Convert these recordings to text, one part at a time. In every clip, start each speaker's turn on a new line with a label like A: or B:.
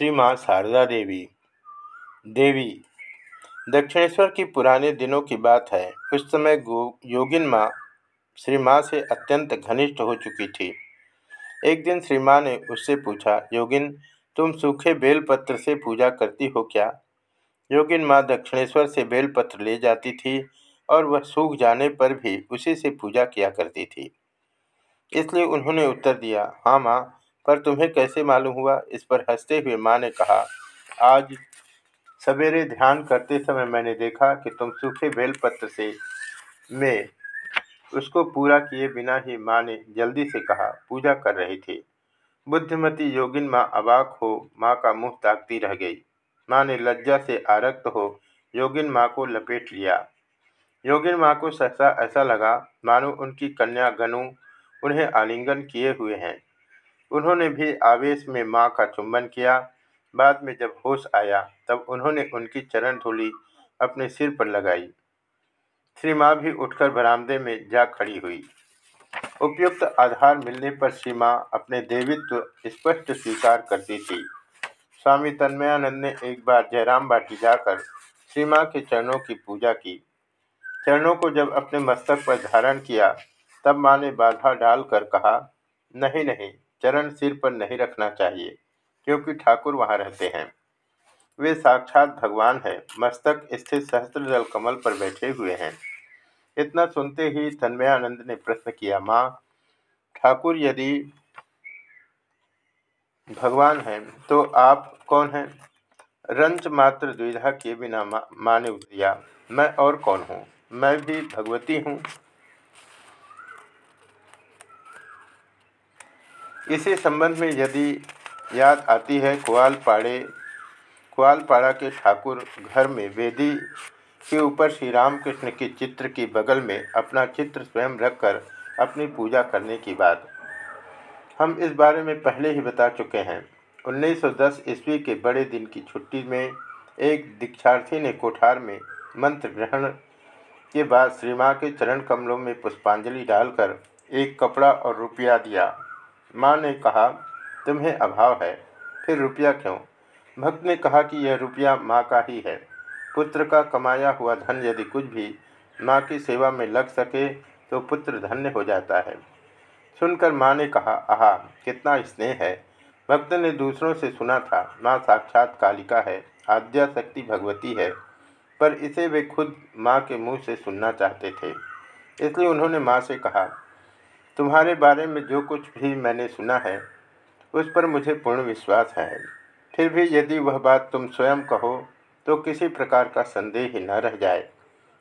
A: श्री माँ शारदा देवी। देवी, दक्षिणेश्वर की पुराने दिनों की बात है। उस समय योगिन माँ श्री माँ से अत्यंत घनिष्ठ हो चुकी थी। एक दिन श्री माँ ने उससे पूछा, योगिन, तुम सूखे बेलपत्र से पूजा करती हो क्या? योगिन माँ दक्षिणेश्वर से बेलपत्र ले जाती थी और वह सूख जाने पर भी उसी से पूजा किया करती थी। इसलिए उन्होंने उत्तर दिया हाँ माँ पर तुम्हें कैसे मालूम हुआ? इस पर हँसते हुए माँ ने कहा, आज सवेरे ध्यान करते समय मैंने देखा कि तुम सूखे बेलपत्र से में उसको पूरा किए बिना ही माँ ने जल्दी से कहा, पूजा कर रही थी। बुद्धिमती योगिन माँ अबाक हो, माँ का मुँह ताकती रह गई। माँ ने लज्जा से आरक्त हो योगिन माँ को लपेट लिया। योगिन माँ को सहसा ऐसा लगा, मानो उनकी कन्या गनु उन्हें आलिंगन किए हुए हैं। उन्होंने भी आवेश में माँ का चुंबन किया। बाद में जब होश आया, तब उन्होंने उनकी चरण धूलि अपने सिर पर लगाई। श्री माँ भी उठकर बरामदे में जा खड़ी हुई। उपयुक्त आधार मिलने पर श्री माँ अपने देवित्व स्पष्ट स्वीकार करती थी। स्वामी तन्मयानंद ने एक बार जयराम बाटी जाकर श्री माँ के चरणों की पूजा की। चरणों को जब अपने मस्तक पर धारण किया, तब माँ ने बाधा डालकर कहा, नहीं नहीं चरण सिर पर नहीं रखना चाहिए, क्योंकि ठाकुर वहाँ रहते हैं। वे साक्षात भगवान हैं, मस्तक स्थित सहस्त्र जल कमल पर बैठे हुए हैं। इतना सुनते ही तन्मयानंद ने प्रश्न किया, माँ, ठाकुर यदि भगवान हैं तो आप कौन हैं? रंच मात्र द्विधा किए बिना माँ ने दिया मैं और कौन हूँ? मैं भी भगवती हूँ। इसी संबंध में यदि याद आती है, कुआलपाड़े, कुआलपाड़ा के ठाकुर घर में वेदी के ऊपर श्री रामकृष्ण के चित्र की बगल में अपना चित्र स्वयं रखकर अपनी पूजा करने की बात। हम इस बारे में पहले ही बता चुके हैं। 1910 ईस्वी के बड़े दिन की छुट्टी में एक दीक्षार्थी ने कोठार में मंत्र ग्रहण के बाद श्री माँ के चरण कमलों में पुष्पांजलि डालकर एक कपड़ा और रुपया दिया। माँ ने कहा, तुम्हें अभाव है, फिर रुपया क्यों? भक्त ने कहा कि यह रुपया माँ का ही है। पुत्र का कमाया हुआ धन यदि कुछ भी माँ की सेवा में लग सके तो पुत्र धन्य हो जाता है। सुनकर माँ ने कहा, आहा, कितना स्नेह है। भक्त ने दूसरों से सुना था, माँ साक्षात कालिका है, आद्या शक्ति भगवती है। पर इसे वे खुद माँ के मुँह से सुनना चाहते थे। इसलिए उन्होंने माँ से कहा तुम्हारे बारे में जो कुछ भी मैंने सुना है, उस पर मुझे पूर्ण विश्वास है। फिर भी यदि वह बात तुम स्वयं कहो तो किसी प्रकार का संदेह ही न रह जाए।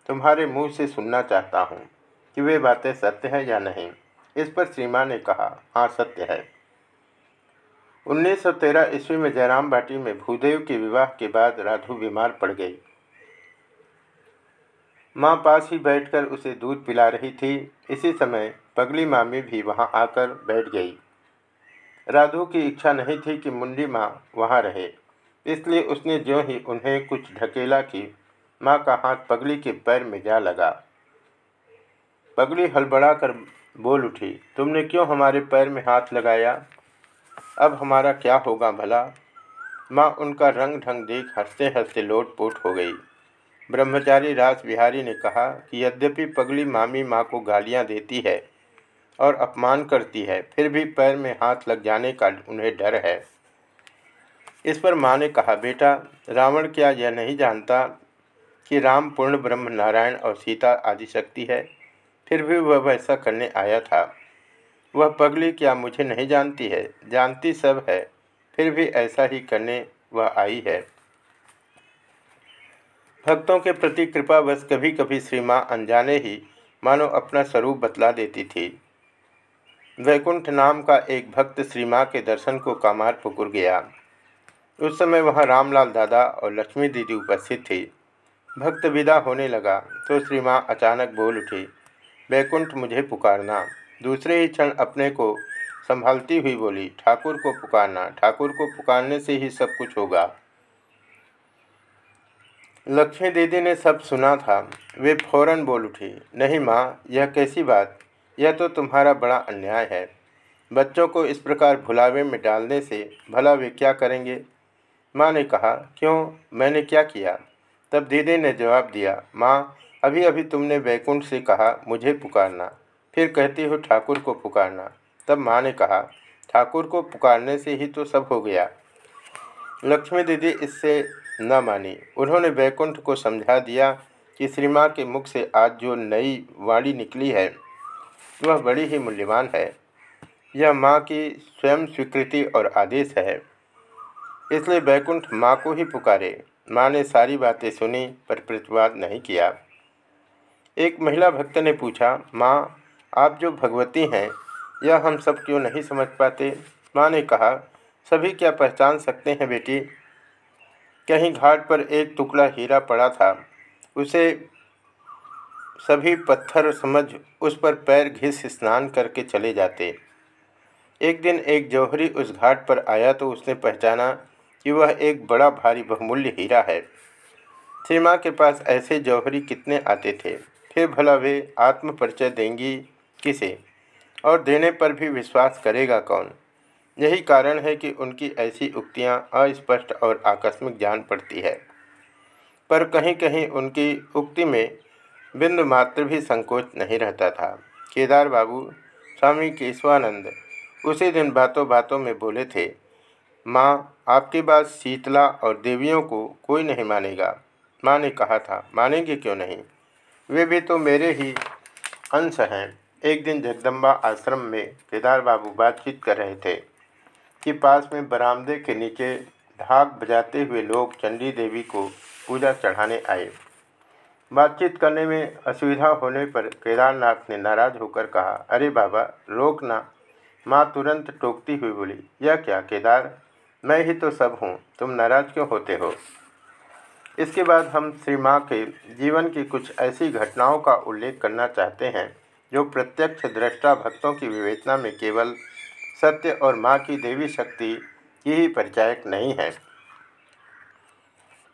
A: तुम्हारे मुँह से सुनना चाहता हूँ कि वे बातें सत्य हैं या नहीं। इस पर सीमा ने कहा हाँ सत्य है। 1913 ईस्वी में जयराम बाटी में भूदेव के विवाह के बाद राधु बीमार पड़ गई। माँ पास ही बैठकर उसे दूध पिला रही थी। इसी समय पगली मामी भी वहाँ आकर बैठ गई। राधु की इच्छा नहीं थी कि मुंडी माँ वहाँ रहे। इसलिए उसने जो ही उन्हें कुछ ढकेला कि माँ का हाथ पगली के पैर में जा लगा। पगली हड़बड़ा कर बोल उठी, तुमने क्यों हमारे पैर में हाथ लगाया? अब हमारा क्या होगा भला? माँ उनका रंग ढंग देख हँसते हँसते लोट पोट हो गई। ब्रह्मचारी रास बिहारी ने कहा कि यद्यपि पगली मामी माँ को गालियाँ देती है और अपमान करती है, फिर भी पैर में हाथ लग जाने का उन्हें डर है। इस पर माँ ने कहा, बेटा, रावण क्या यह नहीं जानता कि राम पूर्ण ब्रह्म नारायण और सीता आदि शक्ति है? फिर भी वह वैसा करने आया था। वह पगली क्या मुझे नहीं जानती है? जानती सब है, फिर भी ऐसा ही करने वह आई है। भक्तों के प्रति कृपावश कभी कभी श्री माँ अनजाने ही मानो अपना स्वरूप बतला देती थी। वैकुंठ नाम का एक भक्त श्री माँ के दर्शन को कामार पुकुर गया। उस समय वहाँ रामलाल दादा और लक्ष्मी दीदी उपस्थित थी। भक्त विदा होने लगा तो श्री माँ अचानक बोल उठी, वैकुंठ, मुझे पुकारना। दूसरे ही क्षण अपने को संभालती हुई बोली, ठाकुर को पुकारना। ठाकुर को पुकारने से ही सब कुछ होगा। लक्ष्मी दीदी ने सब सुना था। वे फ़ौरन बोल उठी, नहीं माँ, यह कैसी बात? यह तो तुम्हारा बड़ा अन्याय है। बच्चों को इस प्रकार भुलावे में डालने से भला वे क्या करेंगे? माँ ने कहा, क्यों? मैंने क्या किया? तब दीदी ने जवाब दिया, माँ अभी अभी तुमने वैकुंठ से कहा, मुझे पुकारना। फिर कहती हो ठाकुर को पुकारना। तब माँ ने कहा, ठाकुर को पुकारने से ही तो सब हो गया। लक्ष्मी दीदी इससे न मानी। उन्होंने वैकुंठ को समझा दिया कि श्री माँ के मुख से आज जो नई वाणी निकली है, वह बड़ी ही मूल्यवान है। यह माँ की स्वयं स्वीकृति और आदेश है। इसलिए वैकुंठ माँ को ही पुकारे। माँ ने सारी बातें सुनी, पर प्रतिवाद नहीं किया। एक महिला भक्त ने पूछा, माँ, आप जो भगवती हैं, यह हम सब क्यों नहीं समझ पाते? माँ ने कहा, सभी क्या पहचान सकते हैं बेटी? कहीं घाट पर एक टुकड़ा हीरा पड़ा था। उसे सभी पत्थर समझ उस पर पैर घिस स्नान करके चले जाते। एक दिन एक जौहरी उस घाट पर आया तो उसने पहचाना कि वह एक बड़ा भारी बहुमूल्य हीरा है। श्री के पास ऐसे जौहरी कितने आते थे? फिर भला वे आत्म परिचय देंगी किसे? और देने पर भी विश्वास करेगा कौन? यही कारण है कि उनकी ऐसी उक्तियाँ अस्पष्ट और आकस्मिक जान पड़ती है। पर कहीं कहीं उनकी उक्ति में बिंदु मात्र भी संकोच नहीं रहता था। केदार बाबू, स्वामी केशवानंद उसी दिन बातों बातों में बोले थे, माँ, आपकी बात शीतला और देवियों को कोई नहीं मानेगा। माँ ने कहा था, मानेंगे क्यों नहीं? वे भी तो मेरे ही अंश हैं। एक दिन जगदम्बा आश्रम में केदार बाबू बातचीत कर रहे थे। कि पास में बरामदे के नीचे ढाक बजाते हुए लोग चंडी देवी को पूजा चढ़ाने आए। बातचीत करने में असुविधा होने पर केदारनाथ ने नाराज़ होकर कहा, अरे बाबा, रोक ना। माँ तुरंत टोकती हुई बोली, यह क्या केदार? मैं ही तो सब हूँ, तुम नाराज़ क्यों होते हो? इसके बाद हम श्री माँ के जीवन की कुछ ऐसी घटनाओं का उल्लेख करना चाहते हैं, जो प्रत्यक्ष दृष्टा भक्तों की विवेचना में केवल सत्य और माँ की देवी शक्ति की ही परिचायक नहीं है।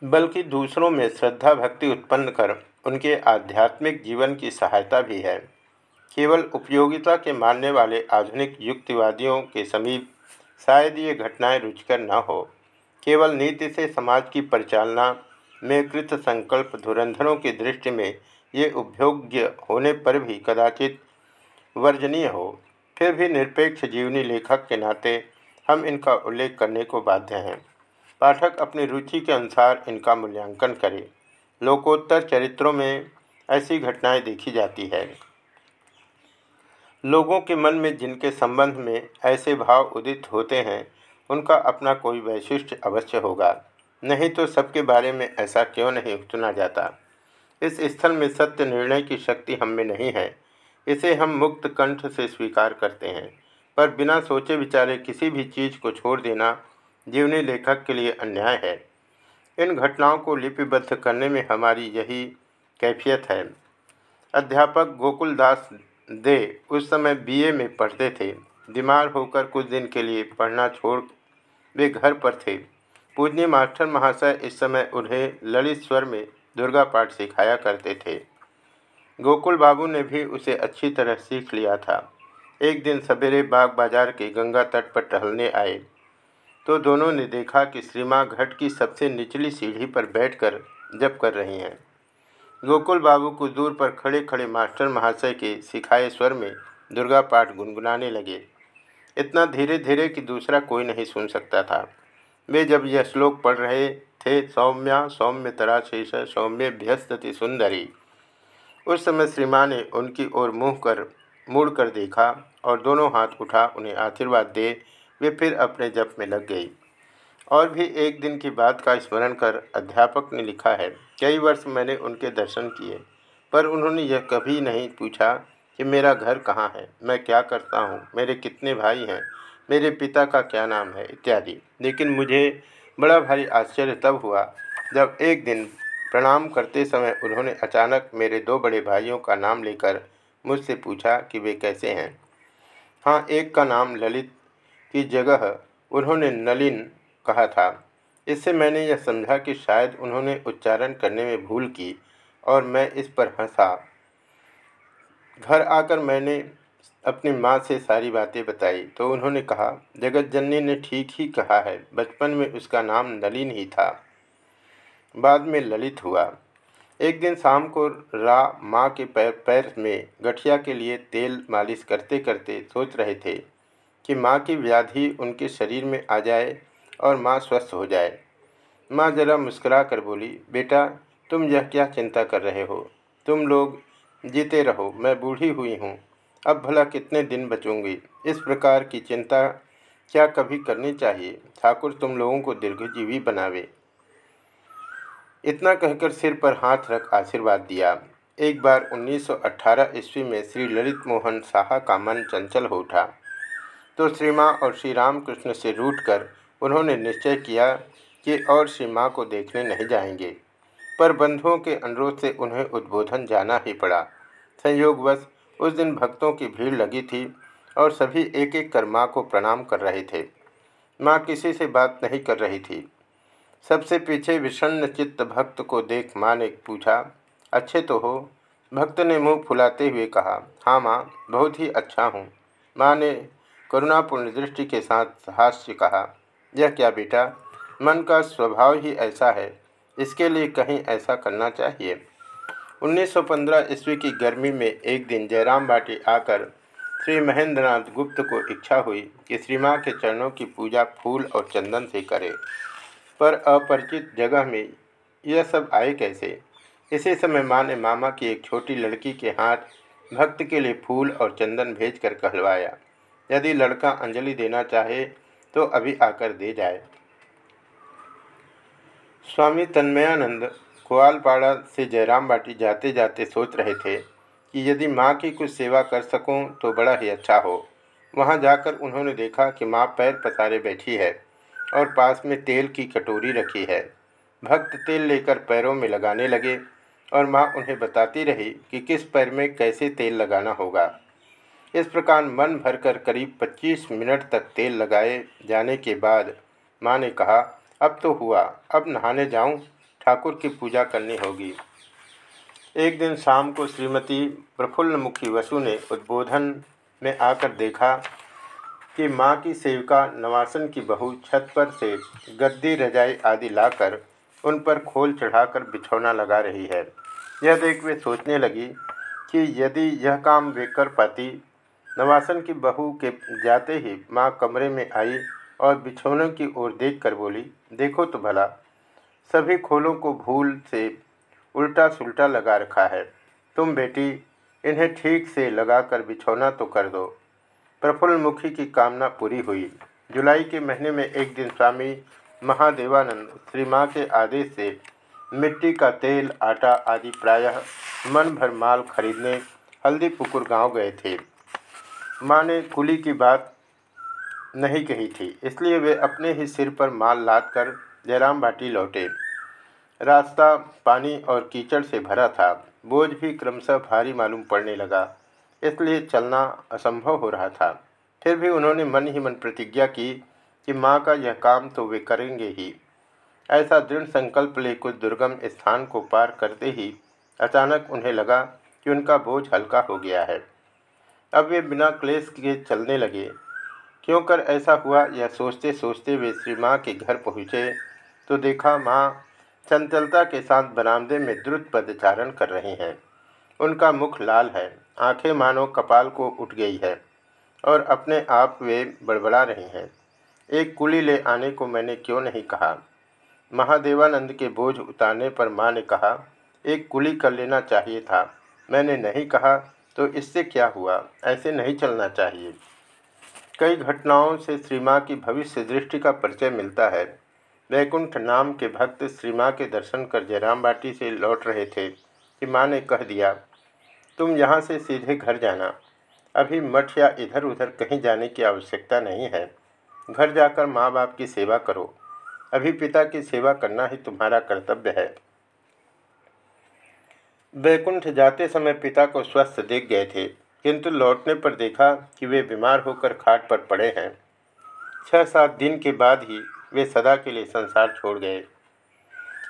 A: बल्कि दूसरों में श्रद्धा भक्ति उत्पन्न कर उनके आध्यात्मिक जीवन की सहायता भी है। केवल उपयोगिता के मानने वाले आधुनिक युक्तिवादियों के समीप शायद ये घटनाएँ रुचकर न हो। केवल नीति से समाज की परिचालना में कृत संकल्प धुरंधरों की दृष्टि में ये उपयोग्य होने पर भी कदाचित वर्जनीय हो। फिर भी निरपेक्ष जीवनी लेखक के नाते हम इनका उल्लेख करने को बाध्य हैं। पाठक अपनी रुचि के अनुसार इनका मूल्यांकन करे। लोकोत्तर चरित्रों में ऐसी घटनाएँ देखी जाती है। लोगों के मन में जिनके संबंध में ऐसे भाव उदित होते हैं, उनका अपना कोई वैशिष्ट अवश्य होगा। नहीं तो सबके बारे में ऐसा क्यों नहीं चुना जाता? इस स्थल में सत्य निर्णय की शक्ति हम में नहीं है। इसे हम मुक्त कंठ से स्वीकार करते हैं। पर बिना सोचे विचारे किसी भी चीज़ को छोड़ देना जीवनी लेखक के लिए अन्याय है। इन घटनाओं को लिपिबद्ध करने में हमारी यही कैफियत है। अध्यापक गोकुल दास दे उस समय बीए में पढ़ते थे। बीमार होकर कुछ दिन के लिए पढ़ना छोड़ वे घर पर थे। पूजनी मास्टर महाशय इस समय उन्हें ललित स्वर में दुर्गा पाठ सिखाया करते थे। गोकुल बाबू ने भी उसे अच्छी तरह सीख लिया था। एक दिन सवेरे बाग बाज़ार के गंगा तट पर टहलने आए। तो दोनों ने देखा कि श्रीमा घट की सबसे निचली सीढ़ी पर बैठकर जप कर रही हैं। गोकुल बाबू कुछ दूर पर खड़े खड़े मास्टर महाशय के सिखाए स्वर में दुर्गा पाठ गुनगुनाने लगे। इतना धीरे धीरे कि दूसरा कोई नहीं सुन सकता था। वे जब यह श्लोक पढ़ रहे थे, सौम्या सौम्य तराशेष सौम्य भ्यस्तति सुंदरी। उस समय श्री ने उनकी ओर मुँह कर, मुड़ कर देखा और दोनों हाथ उठा उन्हें आशीर्वाद दे, वे फिर अपने जप में लग गई। और भी एक दिन की बात का स्मरण कर अध्यापक ने लिखा है, कई वर्ष मैंने उनके दर्शन किए, पर उन्होंने यह कभी नहीं पूछा कि मेरा घर कहाँ है, मैं क्या करता हूँ, मेरे कितने भाई हैं, मेरे पिता का क्या नाम है, इत्यादि। लेकिन मुझे बड़ा भारी आश्चर्य तब हुआ जब एक दिन प्रणाम करते समय उन्होंने अचानक मेरे दो बड़े भाइयों का नाम लेकर मुझसे पूछा कि वे कैसे हैं। हाँ एक का नाम ललित की जगह उन्होंने नलिन कहा था। इससे मैंने यह समझा कि शायद उन्होंने उच्चारण करने में भूल की और मैं इस पर हंसा। घर आकर मैंने अपनी माँ से सारी बातें बताई तो उन्होंने कहा जगत जननी ने ठीक ही कहा है, बचपन में उसका नाम नलिन ही था। बाद में ललित हुआ। एक दिन शाम को रा माँ के पैर पैर में गठिया के लिए तेल मालिश करते करते सोच रहे थे कि माँ की व्याधि उनके शरीर में आ जाए और माँ स्वस्थ हो जाए। माँ जरा मुस्करा कर बोली, बेटा, तुम यह क्या चिंता कर रहे हो? तुम लोग जीते रहो, मैं बूढ़ी हुई हूँ। अब भला कितने दिन बचूँगी? इस प्रकार की चिंता क्या कभी करनी चाहिए? ठाकुर तुम लोगों को दीर्घजीवी बनावे। इतना कहकर सिर पर हाथ रख आशीर्वाद दिया। एक बार 1918 ईस्वी में श्री ललित मोहन साहा का मन चंचल हो उठा। तो श्री माँ और श्री रामकृष्ण से रूट कर उन्होंने निश्चय किया कि और श्री माँ को देखने नहीं जाएँगे। पर बंधुओं के अनुरोध से उन्हें उद्बोधन जाना ही पड़ा। संयोगवश उस दिन भक्तों की भीड़ लगी थी और सभी एक एक कर माँ को प्रणाम कर रहे थे। माँ किसी से बात नहीं कर रही थी। सबसे पीछे विषण्ण चित्त भक्त को देख माँ ने पूछा, अच्छे तो हो? भक्त ने मुँह फुलाते हुए कहा हाँ माँ, बहुत ही अच्छा हूँ। माँ ने करुणापूर्ण दृष्टि के साथ हास्य कहा, यह क्या बेटा? मन का स्वभाव ही ऐसा है, इसके लिए कहीं ऐसा करना चाहिए। 1915 ईस्वी की गर्मी में एक दिन जयराम बाटी आकर श्री महेंद्रनाथ गुप्त को इच्छा हुई कि श्री माँ के चरणों की पूजा फूल और चंदन से करे। पर अपरिचित जगह में यह सब आए कैसे? इसी समय माँ ने मामा की एक छोटी लड़की के हाथ भक्त के लिए फूल और चंदन भेजकर कहलवाया। यदि लड़का अंजलि देना चाहे तो अभी आकर दे जाए। स्वामी तन्मयानंद कोआलपाड़ा से जयराम बाटी जाते जाते सोच रहे थे कि यदि माँ की कुछ सेवा कर सकूँ तो बड़ा ही अच्छा हो। वहाँ जाकर उन्होंने देखा कि माँ पैर पसारे बैठी है। और पास में तेल की कटोरी रखी है। भक्त तेल लेकर पैरों में लगाने लगे और माँ उन्हें बताती रही कि किस पैर में कैसे तेल लगाना होगा। इस प्रकार मन भरकर करीब 25 मिनट तक तेल लगाए जाने के बाद माँ ने कहा, अब तो हुआ, अब नहाने जाऊँ, ठाकुर की पूजा करनी होगी। एक दिन शाम को श्रीमती प्रफुल्लमुखी वसु ने उद्बोधन में आकर देखा कि माँ की सेविका नवासन की बहू छत पर से गद्दी, रजाई आदि लाकर उन पर खोल चढ़ाकर बिछौना लगा रही है। यह देख वे सोचने लगी कि यदि यह काम वे कर पाती, नवासन की बहू के जाते ही माँ कमरे में आई और बिछौनों की ओर देख कर बोली, देखो तो भला, सभी खोलों को भूल से उल्टा सुल्टा लगा रखा है। तुम बेटी, इन्हें ठीक से लगाकर बिछौना तो कर दो। प्रफुल्लमुखी की कामना पूरी हुई। जुलाई के महीने में एक दिन स्वामी महादेवानंद श्री माँ के आदेश से मिट्टी का तेल, आटा आदि प्रायः मन भर माल खरीदने हल्दी पुकुर गाँव गए थे। माँ ने कुली की बात नहीं कही थी, इसलिए वे अपने ही सिर पर माल लाद कर जयराम बाटी लौटे। रास्ता पानी और कीचड़ से भरा था। बोझ भी क्रमशः भारी मालूम पड़ने लगा। इसलिए चलना असंभव हो रहा था। फिर भी उन्होंने मन ही मन प्रतिज्ञा की कि माँ का यह काम तो वे करेंगे ही। ऐसा दृढ़ संकल्प ले कुछ दुर्गम स्थान को पार करते ही अचानक उन्हें लगा कि उनका बोझ हल्का हो गया है। अब वे बिना क्लेश के चलने लगे। क्यों कर ऐसा हुआ, यह सोचते सोचते वे श्री माँ के घर पहुँचे तो देखा माँ चंचलता के साथ बरामदे में द्रुत पदचारण कर रही हैं। उनका मुख लाल है। आँखें मानो कपाल को उठ गई है और अपने आप वे बड़बड़ा रही हैं। एक कुली ले आने को मैंने क्यों नहीं कहा? महादेवानंद के बोझ उतारने पर माँ ने कहा, एक कुली कर लेना चाहिए था। मैंने नहीं कहा तो इससे क्या हुआ? ऐसे नहीं चलना चाहिए। कई घटनाओं से श्री माँ की भविष्य दृष्टि का परिचय मिलता है। वैकुंठ नाम के भक्त श्री माँ के दर्शन कर जयराम बाटी से लौट रहे थे। कि माँ ने कह दिया, तुम यहाँ से सीधे घर जाना। अभी मठ या इधर उधर कहीं जाने की आवश्यकता नहीं है। घर जाकर माँ बाप की सेवा करो। अभी पिता की सेवा करना ही तुम्हारा कर्तव्य है। बैकुंठ जाते समय पिता को स्वस्थ देख गए थे, किंतु लौटने पर देखा कि वे बीमार होकर खाट पर पड़े हैं। छः सात दिन के बाद ही वे सदा के लिए संसार छोड़ गए।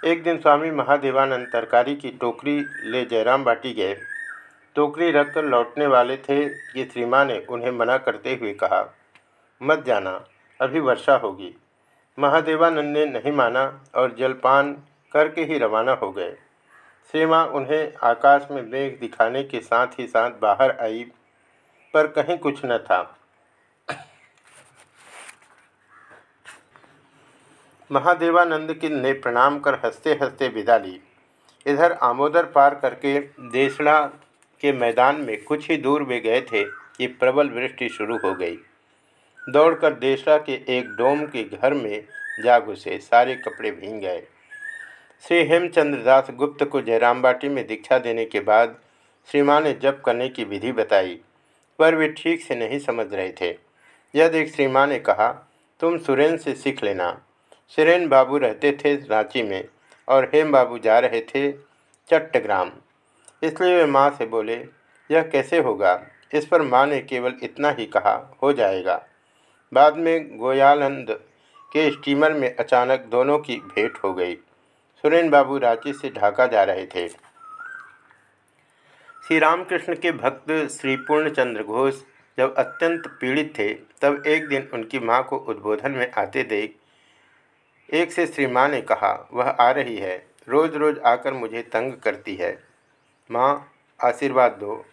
A: एक दिन स्वामी महादेवानंद तरकारी की टोकरी ले जयराम बाटी गए। टोकरी रखकर लौटने वाले थे कि श्री ने उन्हें मना करते हुए कहा, मत जाना, अभी वर्षा होगी महादेवानंद ने नहीं माना और जलपान करके ही रवाना हो गए। श्री उन्हें आकाश में मेघ दिखाने के साथ ही साथ बाहर आई, पर कहीं कुछ न था। महादेवानंद की ने प्रणाम कर हँसते हँसते विदा ली। इधर आमोदर पार करके देसड़ा के मैदान में कुछ ही दूर वे गए थे कि प्रबल वृष्टि शुरू हो गई। दौड़कर देसड़ा के एक डोम के घर में जा घुसे, सारे कपड़े भींग गए। श्री हेमचंद्र दास गुप्त को जयराम बाटी में दीक्षा देने के बाद श्री माँ ने जप करने की विधि बताई, पर वे ठीक से नहीं समझ रहे थे। यह देख श्री माँ ने कहा, तुम सुरेंद्र से सीख लेना। सुरेन बाबू रहते थे रांची में और हेम बाबू जा रहे थे चट्टग्राम। इसलिए वे माँ से बोले, यह कैसे होगा? इस पर माँ ने केवल इतना ही कहा, हो जाएगा बाद में गोयालंद के स्टीमर में अचानक दोनों की भेंट हो गई। सुरेन बाबू रांची से ढाका जा रहे थे। श्री रामकृष्ण के भक्त श्री पूर्णचंद्र घोष जब अत्यंत पीड़ित थे, तब एक दिन उनकी माँ को उद्बोधन में आते देख एक से श्री माँ ने कहा, वह आ रही है। रोज़ रोज़ आकर मुझे तंग करती है। माँ, आशीर्वाद दो।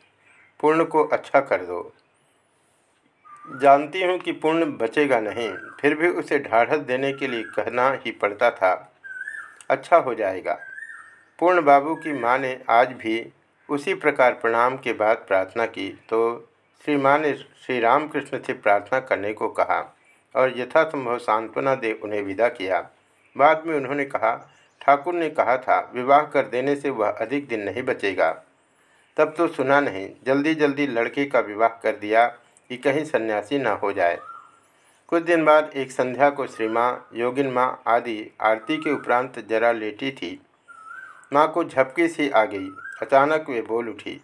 A: पूर्ण को अच्छा कर दो। जानती हूँ कि पूर्ण बचेगा नहीं। फिर भी उसे ढाढ़स देने के लिए कहना ही पड़ता था। अच्छा हो जाएगा। पूर्ण बाबू की माँ ने आज भी उसी प्रकार प्रणाम के बाद प्रार्थना की। तो श्री माँ ने श्री रामकृष्ण से प्रार्थना करने को कहा। और यथासंभव सांत्वना दे उन्हें विदा किया। बाद में उन्होंने कहा, ठाकुर ने कहा था, विवाह कर देने से वह अधिक दिन नहीं बचेगा। तब तो सुना नहीं जल्दी जल्दी लड़के का विवाह कर दिया कि कहीं सन्यासी न हो जाए। कुछ दिन बाद एक संध्या को श्री माँ योगिन माँ आदि आरती के उपरांत जरा लेटी थी। माँ को झपकी सी आ गई। अचानक वे बोल उठी,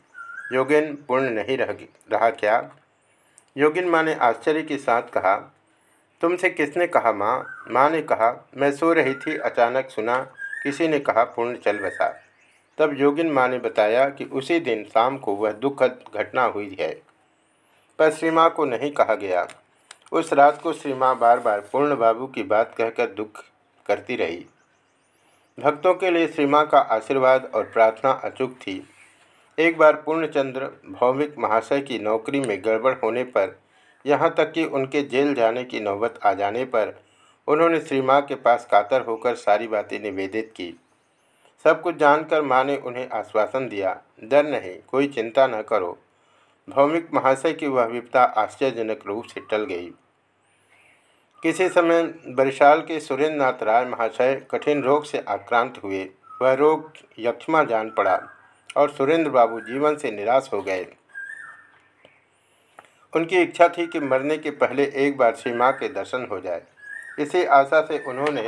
A: योगिन, पूर्ण नहीं रह रहा क्या? योगिन माँ ने आश्चर्य के साथ कहा तुमसे किसने कहा, माँ? माँ ने कहा, मैं सो रही थी, अचानक सुना, किसी ने कहा, पूर्ण चल बसा। तब योगिन माँ ने बताया कि उसी दिन शाम को वह दुखद घटना हुई है। पर श्री माँ को नहीं कहा गया। उस रात को श्री माँ बार बार पूर्ण बाबू की बात कहकर दुख करती रही। भक्तों के लिए श्री माँ का आशीर्वाद और प्रार्थना अचूक थी। एक बार पूर्णचंद्र भौमिक महाशय की नौकरी में गड़बड़ होने पर यहाँ तक कि उनके जेल जाने की नौबत आ जाने पर उन्होंने श्री माँ के पास कातर होकर सारी बातें निवेदित की। सब कुछ जानकर माँ ने उन्हें आश्वासन दिया, डर नहीं, कोई चिंता न करो। भौमिक महाशय की वह विपता आश्चर्यजनक रूप से टल गई। किसी समय बरिशाल के सुरेंद्र नाथ राय महाशय कठिन रोग से आक्रांत हुए। वह रोग यक्षमा जान पड़ा और सुरेंद्र बाबू जीवन से निराश हो गए। उनकी इच्छा थी कि मरने के पहले एक बार श्री माँ के दर्शन हो जाए। इसी आशा से उन्होंने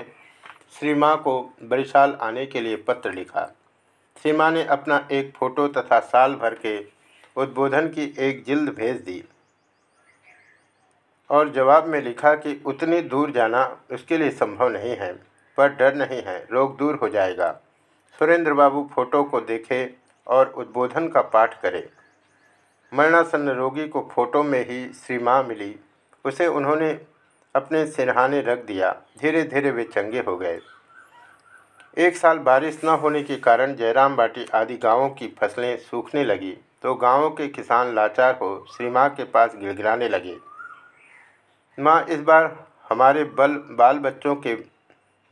A: श्री माँ को बरिशाल आने के लिए पत्र लिखा। श्री माँ ने अपना एक फ़ोटो तथा साल भर के उद्बोधन की एक जिल्द भेज दी और जवाब में लिखा कि उतनी दूर जाना उसके लिए संभव नहीं है, पर डर नहीं है, रोग दूर हो जाएगा। सुरेंद्र बाबू फ़ोटो को देखे और उद्बोधन का पाठ करे। मरणासन्न रोगी को फ़ोटो में ही श्री माँ मिली। उसे उन्होंने अपने सिरहाने रख दिया। धीरे धीरे वे चंगे हो गए। एक साल बारिश न होने के कारण जयराम बाटी आदि गाँवों की फ़सलें सूखने लगी तो गाँव के किसान लाचार हो श्री माँ के पास गिड़गिड़ाने लगे। माँ, इस बार हमारे बल बाल बच्चों के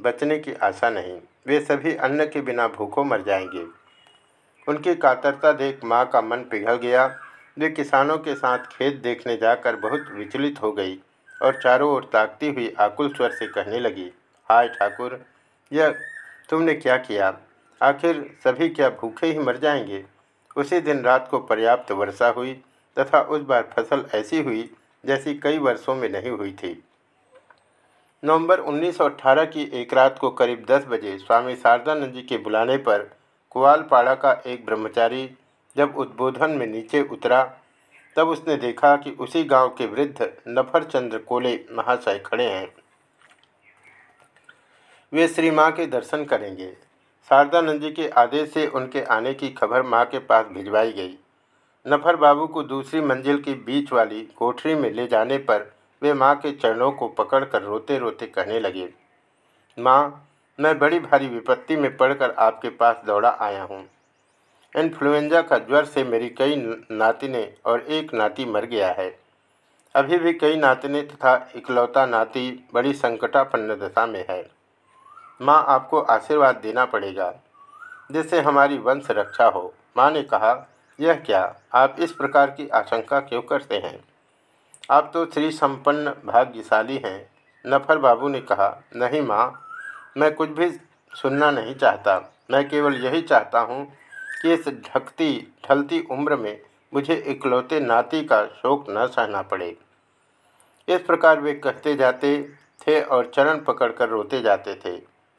A: बचने की आशा नहीं। वे सभी अन्न के बिना भूखों मर जाएँगे। उनकी कातरता देख माँ का मन पिघल गया। वे किसानों के साथ खेत देखने जाकर बहुत विचलित हो गई और चारों ओर ताकती हुई आकुल स्वर से कहने लगी, हाय ठाकुर, यह तुमने क्या किया? आखिर सभी क्या भूखे ही मर जाएँगे? उसी दिन रात को पर्याप्त वर्षा हुई तथा उस बार फ़सल ऐसी हुई जैसी कई वर्षों में नहीं हुई थी। नवंबर 1918 की एक रात को करीब 10 बजे स्वामी शारदानंद जी के बुलाने पर कुआलपाड़ा का एक ब्रह्मचारी जब उद्बोधन में नीचे उतरा, तब उसने देखा कि उसी गाँव के वृद्ध नफरचंद्र कोले महाशय खड़े हैं। वे श्री माँ के दर्शन करेंगे। शारदानंद जी के आदेश से उनके आने की खबर माँ के पास भिजवाई गई। नफर बाबू को दूसरी मंजिल की बीच वाली कोठरी में ले जाने पर वे माँ के चरणों को पकड़कर रोते रोते कहने लगे, माँ, मैं बड़ी भारी विपत्ति में पड़कर आपके पास दौड़ा आया हूँ। इन्फ्लुएंजा का ज्वर से मेरी कई नातिने और एक नाती मर गया है। अभी भी कई नातिने तथा इकलौता नाती बड़ी संकटापन्न दशा में है। माँ आपको आशीर्वाद देना पड़ेगा, जिससे हमारी वंश रक्षा हो। माँ ने कहा, यह क्या? आप इस प्रकार की आशंका क्यों करते हैं? आप तो श्री संपन्न भाग्यशाली हैं। नफर बाबू ने कहा, नहीं माँ, मैं कुछ भी सुनना नहीं चाहता। मैं केवल यही चाहता हूँ कि इस ढकती, ढलती उम्र में मुझे इकलौते नाती का शोक न सहना पड़े। इस प्रकार वे कहते जाते थे और चरण पकड़कर रोते जाते थे।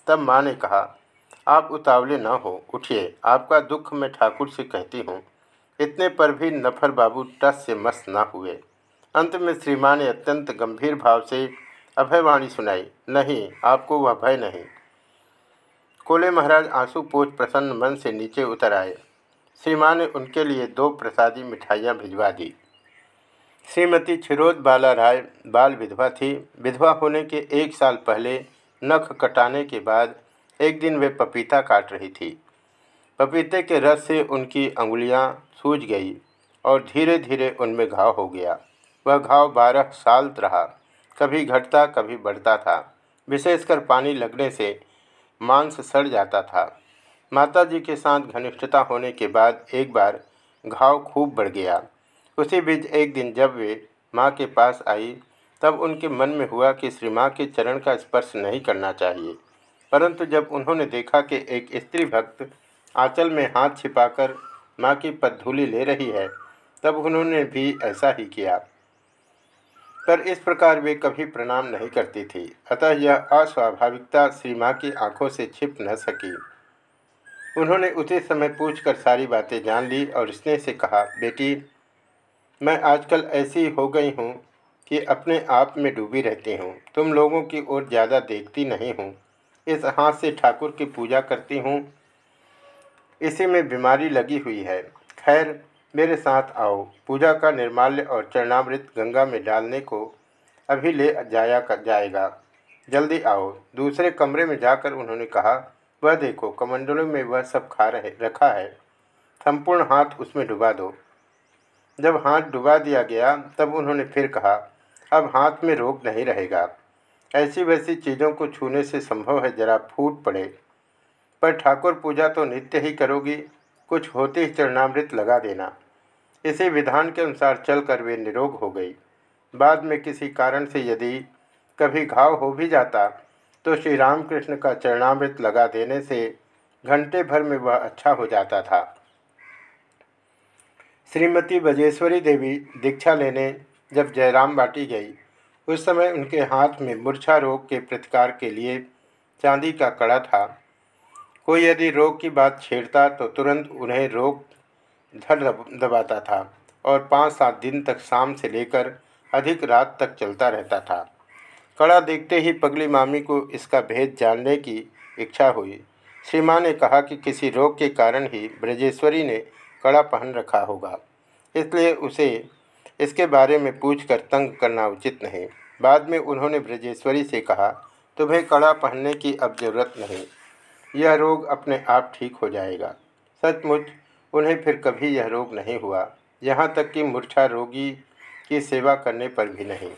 A: तब माँ ने कहा, आप उतावले न हो, उठिए। आपका दुख मैं ठाकुर से कहती हूँ। इतने पर भी नफर बाबू टस से मस्त न हुए। अंत में श्री माँ ने अत्यंत गंभीर भाव से अभयवाणी सुनाई, नहीं, आपको वह भय नहीं। कोले महाराज आँसू पोछ प्रसन्न मन से नीचे उतर आए। श्री ने उनके लिए दो प्रसादी मिठाइयाँ भिजवा दी। श्रीमती छिरोद बाला राय बाल विधवा थी। विधवा होने के एक साल पहले नख कटाने के बाद एक दिन वे पपीता काट रही थी। पपीते के रस से उनकी अंगुलियाँ सूज गई और धीरे धीरे उनमें घाव हो गया। वह घाव बारह साल रहा। कभी घटता, कभी बढ़ता था। विशेषकर पानी लगने से मांस सड़ जाता था। माताजी के साथ घनिष्ठता होने के बाद एक बार घाव खूब बढ़ गया। उसी बीच एक दिन जब वे माँ के पास आई, तब उनके मन में हुआ कि श्री माँ के चरण का स्पर्श नहीं करना चाहिए। परंतु जब उन्होंने देखा कि एक स्त्री भक्त आंचल में हाथ छिपाकर माँ की पदधूलि ले रही है, तब उन्होंने भी ऐसा ही किया। पर इस प्रकार वे कभी प्रणाम नहीं करती थी। अतः यह अस्वाभाविकता श्री माँ की आँखों से छिप न सकी। उन्होंने उसी समय पूछकर सारी बातें जान ली और स्नेह से कहा, बेटी, मैं आजकल ऐसी हो गई हूँ कि अपने आप में डूबी रहती हूँ। तुम लोगों की ओर ज़्यादा देखती नहीं हूँ। इस हाथ से ठाकुर की पूजा करती हूँ। इसी में बीमारी लगी हुई है। खैर मेरे साथ आओ। पूजा का निर्माल्य और चरणामृत गंगा में डालने को अभी ले जाया कर जाएगा। जल्दी आओ। दूसरे कमरे में जाकर उन्होंने कहा, वह देखो, कमंडलों में वह सब खा रहे, रखा है। संपूर्ण हाथ उसमें डुबा दो। जब हाथ डुबा दिया गया, तब उन्होंने फिर कहा, अब हाथ में रोग नहीं रहेगा। ऐसी वैसी चीज़ों को छूने से संभव है जरा फूट पड़े। पर ठाकुर पूजा तो नित्य ही करोगी। कुछ होते ही चरणामृत लगा देना। इसी विधान के अनुसार चलकर वे निरोग हो गई। बाद में किसी कारण से यदि कभी घाव हो भी जाता तो श्री रामकृष्ण का चरणामृत लगा देने से घंटे भर में वह अच्छा हो जाता था। श्रीमती बजेश्वरी देवी दीक्षा लेने जब जयराम बाटी गई, उस समय उनके हाथ में मूर्छा रोग के प्रतिकार के लिए चांदी का कड़ा था। कोई यदि रोग की बात छेड़ता तो तुरंत उन्हें रोग धर दबाता था और पाँच सात दिन तक शाम से लेकर अधिक रात तक चलता रहता था। कड़ा देखते ही पगली मामी को इसका भेद जानने की इच्छा हुई। श्री माँ ने कहा कि किसी रोग के कारण ही ब्रजेश्वरी ने कड़ा पहन रखा होगा, इसलिए उसे इसके बारे में पूछकर तंग करना उचित नहीं। बाद में उन्होंने ब्रजेश्वरी से कहा, तुम्हें कड़ा पहनने की अब ज़रूरत नहीं। यह रोग अपने आप ठीक हो जाएगा। सचमुच, उन्हें फिर कभी यह रोग नहीं हुआ। यहाँ तक कि मूर्छा रोगी की सेवा करने पर भी नहीं।